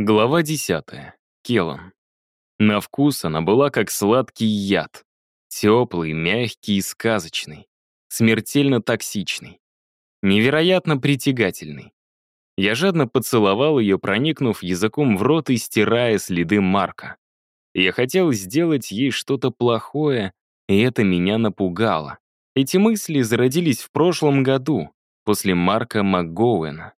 Глава 10. Келан. На вкус она была как сладкий яд. Теплый, мягкий и сказочный. Смертельно токсичный. Невероятно притягательный. Я жадно поцеловал ее, проникнув языком в рот и стирая следы Марка. Я хотел сделать ей что-то плохое, и это меня напугало. Эти мысли зародились в прошлом году, после Марка МакГоуэна.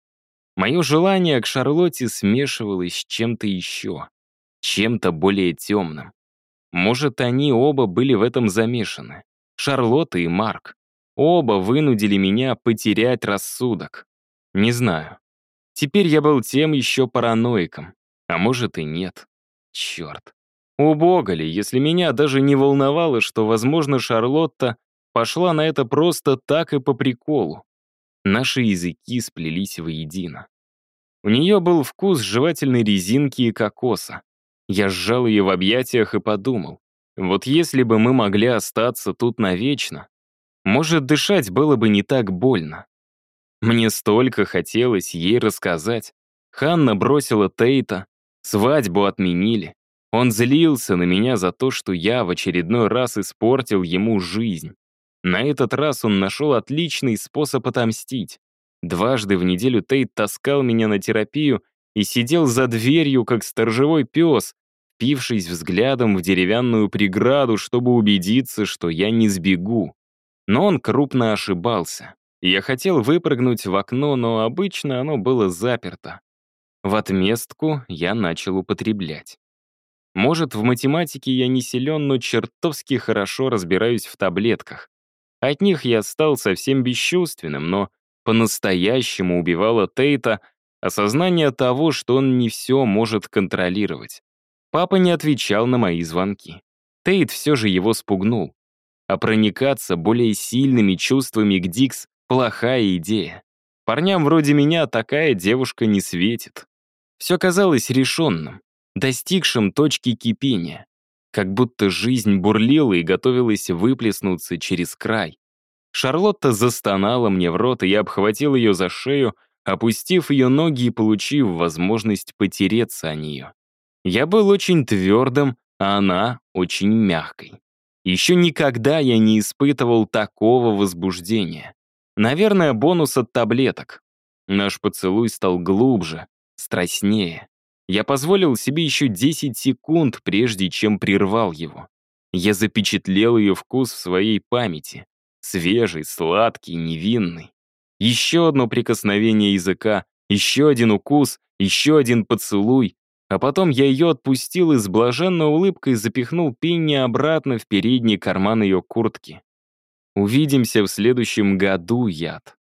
Мое желание к Шарлотте смешивалось с чем-то еще, чем-то более темным. Может, они оба были в этом замешаны. Шарлотта и Марк. Оба вынудили меня потерять рассудок. Не знаю. Теперь я был тем еще параноиком. А может и нет. Черт. Убого ли, если меня даже не волновало, что, возможно, Шарлотта пошла на это просто так и по приколу. Наши языки сплелись воедино. У нее был вкус жевательной резинки и кокоса. Я сжал ее в объятиях и подумал, вот если бы мы могли остаться тут навечно, может, дышать было бы не так больно. Мне столько хотелось ей рассказать. Ханна бросила Тейта, свадьбу отменили. Он злился на меня за то, что я в очередной раз испортил ему жизнь. На этот раз он нашел отличный способ отомстить. Дважды в неделю Тейт таскал меня на терапию и сидел за дверью, как сторожевой пес, пившись взглядом в деревянную преграду, чтобы убедиться, что я не сбегу. Но он крупно ошибался. Я хотел выпрыгнуть в окно, но обычно оно было заперто. В отместку я начал употреблять. Может, в математике я не силен, но чертовски хорошо разбираюсь в таблетках. От них я стал совсем бесчувственным, но по-настоящему убивало Тейта осознание того, что он не все может контролировать. Папа не отвечал на мои звонки. Тейт все же его спугнул. А проникаться более сильными чувствами к Дикс — плохая идея. Парням вроде меня такая девушка не светит. Все казалось решенным, достигшим точки кипения. Как будто жизнь бурлила и готовилась выплеснуться через край. Шарлотта застонала мне в рот, и я обхватил ее за шею, опустив ее ноги и получив возможность потереться о нее. Я был очень твердым, а она очень мягкой. Еще никогда я не испытывал такого возбуждения. Наверное, бонус от таблеток. Наш поцелуй стал глубже, страстнее. Я позволил себе еще 10 секунд, прежде чем прервал его. Я запечатлел ее вкус в своей памяти. Свежий, сладкий, невинный. Еще одно прикосновение языка, еще один укус, еще один поцелуй, а потом я ее отпустил и с блаженной улыбкой запихнул Пенни обратно в передний карман ее куртки. Увидимся в следующем году, яд.